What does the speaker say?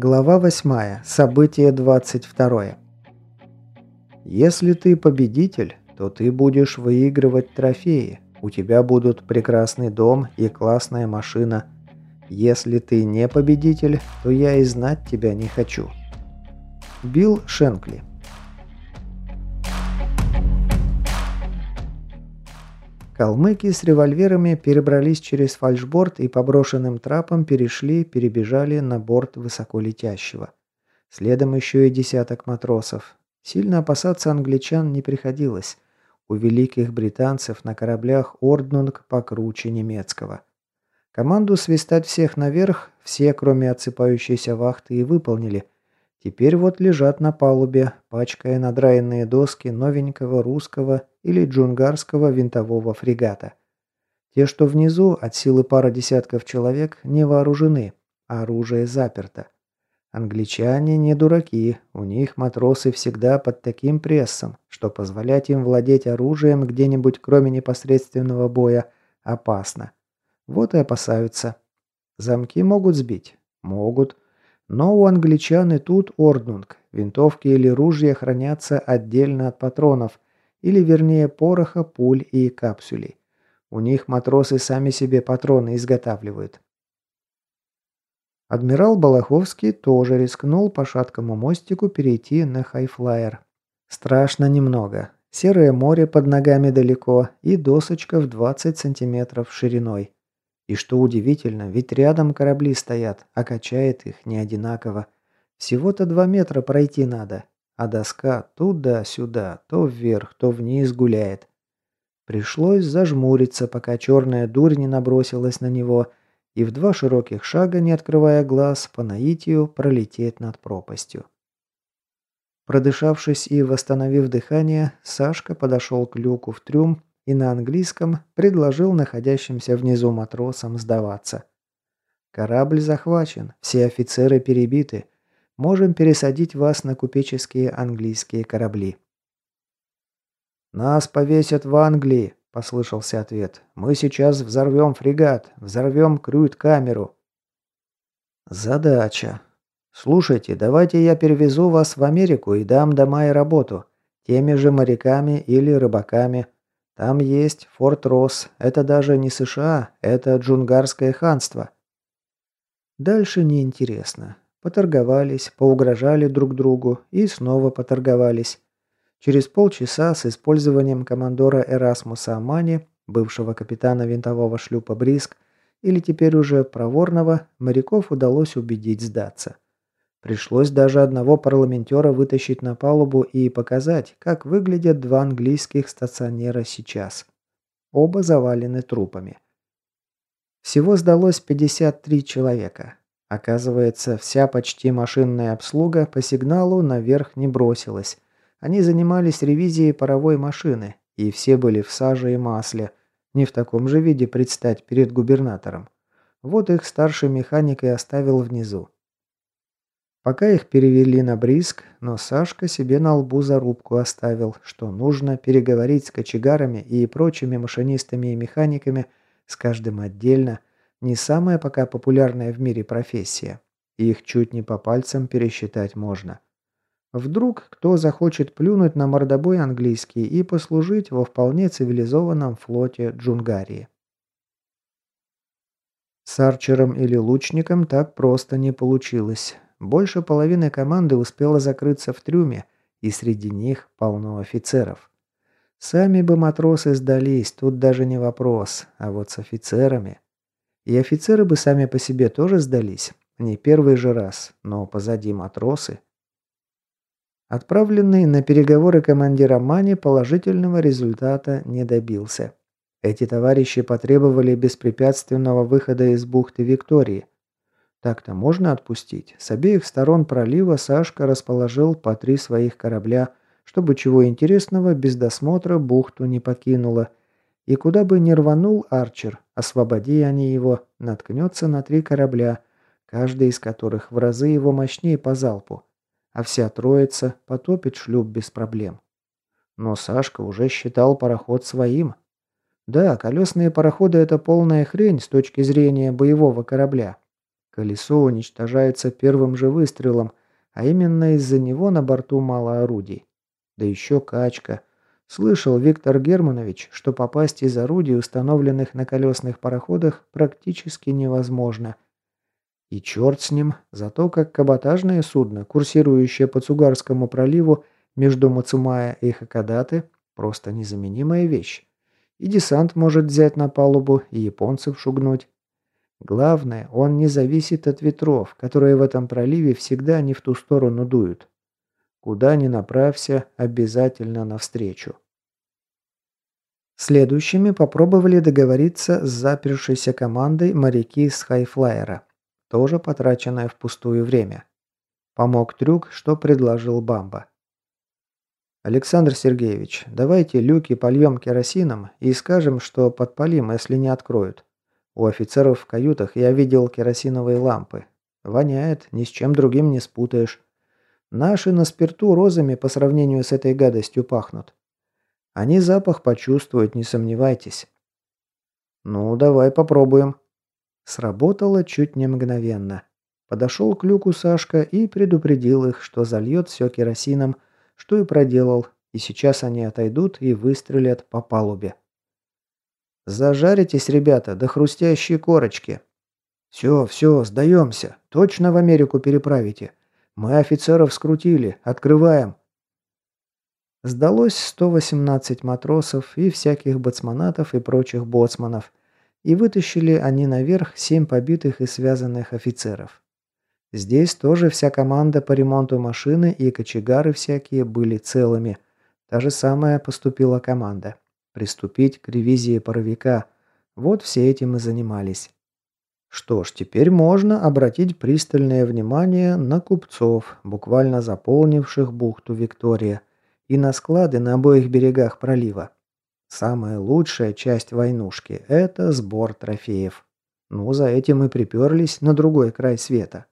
Глава 8. Событие 22. Если ты победитель, то ты будешь выигрывать трофеи. У тебя будут прекрасный дом и классная машина. Если ты не победитель, то я и знать тебя не хочу. Билл Шенкли Калмыки с револьверами перебрались через фальшборд и по брошенным трапам перешли, перебежали на борт высоколетящего. Следом еще и десяток матросов. Сильно опасаться англичан не приходилось. У великих британцев на кораблях Орднунг покруче немецкого. Команду свистать всех наверх все, кроме отсыпающейся вахты, и выполнили – Теперь вот лежат на палубе, пачкая надраенные доски новенького русского или джунгарского винтового фрегата. Те, что внизу, от силы пара десятков человек, не вооружены, а оружие заперто. Англичане не дураки, у них матросы всегда под таким прессом, что позволять им владеть оружием где-нибудь кроме непосредственного боя опасно. Вот и опасаются. Замки могут сбить? Могут. Но у англичан и тут орднунг. Винтовки или ружья хранятся отдельно от патронов, или вернее пороха, пуль и капсулей. У них матросы сами себе патроны изготавливают. Адмирал Балаховский тоже рискнул по шаткому мостику перейти на хайфлайер. Страшно немного. Серое море под ногами далеко и досочка в 20 сантиметров шириной. И что удивительно, ведь рядом корабли стоят, а качает их не одинаково. Всего-то два метра пройти надо, а доска туда-сюда, то вверх, то вниз гуляет. Пришлось зажмуриться, пока черная дурь не набросилась на него, и в два широких шага, не открывая глаз, по наитию пролететь над пропастью. Продышавшись и восстановив дыхание, Сашка подошел к люку в трюм и на английском предложил находящимся внизу матросам сдаваться. «Корабль захвачен, все офицеры перебиты. Можем пересадить вас на купеческие английские корабли». «Нас повесят в Англии», – послышался ответ. «Мы сейчас взорвем фрегат, взорвем крюит-камеру». «Задача. Слушайте, давайте я перевезу вас в Америку и дам дома и работу. Теми же моряками или рыбаками. Там есть Форт Росс. Это даже не США, это Джунгарское ханство. Дальше неинтересно. Поторговались, поугрожали друг другу и снова поторговались. Через полчаса с использованием командора Эрасмуса Амани, бывшего капитана винтового шлюпа Бриск, или теперь уже проворного, моряков удалось убедить сдаться. Пришлось даже одного парламентера вытащить на палубу и показать, как выглядят два английских стационера сейчас. Оба завалены трупами. Всего сдалось 53 человека. Оказывается, вся почти машинная обслуга по сигналу наверх не бросилась. Они занимались ревизией паровой машины, и все были в саже и масле. Не в таком же виде предстать перед губернатором. Вот их старший механик и оставил внизу. Пока их перевели на Бриск, но Сашка себе на лбу зарубку оставил, что нужно переговорить с кочегарами и прочими машинистами и механиками, с каждым отдельно, не самая пока популярная в мире профессия. Их чуть не по пальцам пересчитать можно. Вдруг кто захочет плюнуть на мордобой английский и послужить во вполне цивилизованном флоте Джунгарии. С арчером или лучником так просто не получилось. Больше половины команды успела закрыться в трюме, и среди них полно офицеров. Сами бы матросы сдались, тут даже не вопрос, а вот с офицерами... И офицеры бы сами по себе тоже сдались, не первый же раз, но позади матросы. Отправленный на переговоры командира Мани положительного результата не добился. Эти товарищи потребовали беспрепятственного выхода из бухты Виктории – так-то можно отпустить. С обеих сторон пролива Сашка расположил по три своих корабля, чтобы чего интересного без досмотра бухту не покинуло. И куда бы ни рванул Арчер, освободи они его, наткнется на три корабля, каждый из которых в разы его мощнее по залпу. А вся троица потопит шлюп без проблем. Но Сашка уже считал пароход своим. Да, колесные пароходы – это полная хрень с точки зрения боевого корабля. Колесо уничтожается первым же выстрелом, а именно из-за него на борту мало орудий. Да еще качка. Слышал Виктор Германович, что попасть из орудий, установленных на колесных пароходах, практически невозможно. И черт с ним, зато как каботажное судно, курсирующее по Цугарскому проливу между Мацумая и Хакадаты, просто незаменимая вещь. И десант может взять на палубу, и японцев шугнуть. Главное, он не зависит от ветров, которые в этом проливе всегда не в ту сторону дуют. Куда ни направься, обязательно навстречу. Следующими попробовали договориться с запершейся командой моряки с хайфлайера. Тоже потраченное впустую время. Помог трюк, что предложил Бамба. «Александр Сергеевич, давайте люки польем керосином и скажем, что подпалим, если не откроют. У офицеров в каютах я видел керосиновые лампы. Воняет, ни с чем другим не спутаешь. Наши на спирту розами по сравнению с этой гадостью пахнут. Они запах почувствуют, не сомневайтесь. Ну, давай попробуем. Сработало чуть не мгновенно. Подошел к люку Сашка и предупредил их, что зальет все керосином, что и проделал, и сейчас они отойдут и выстрелят по палубе. «Зажаритесь, ребята, до хрустящей корочки». «Все, все, сдаемся. Точно в Америку переправите. Мы офицеров скрутили. Открываем». Сдалось 118 матросов и всяких боцманатов и прочих боцманов, и вытащили они наверх семь побитых и связанных офицеров. Здесь тоже вся команда по ремонту машины и кочегары всякие были целыми. Та же самая поступила команда приступить к ревизии паровика. Вот все этим и занимались. Что ж, теперь можно обратить пристальное внимание на купцов, буквально заполнивших бухту Виктория, и на склады на обоих берегах пролива. Самая лучшая часть войнушки – это сбор трофеев. Ну, за этим и приперлись на другой край света.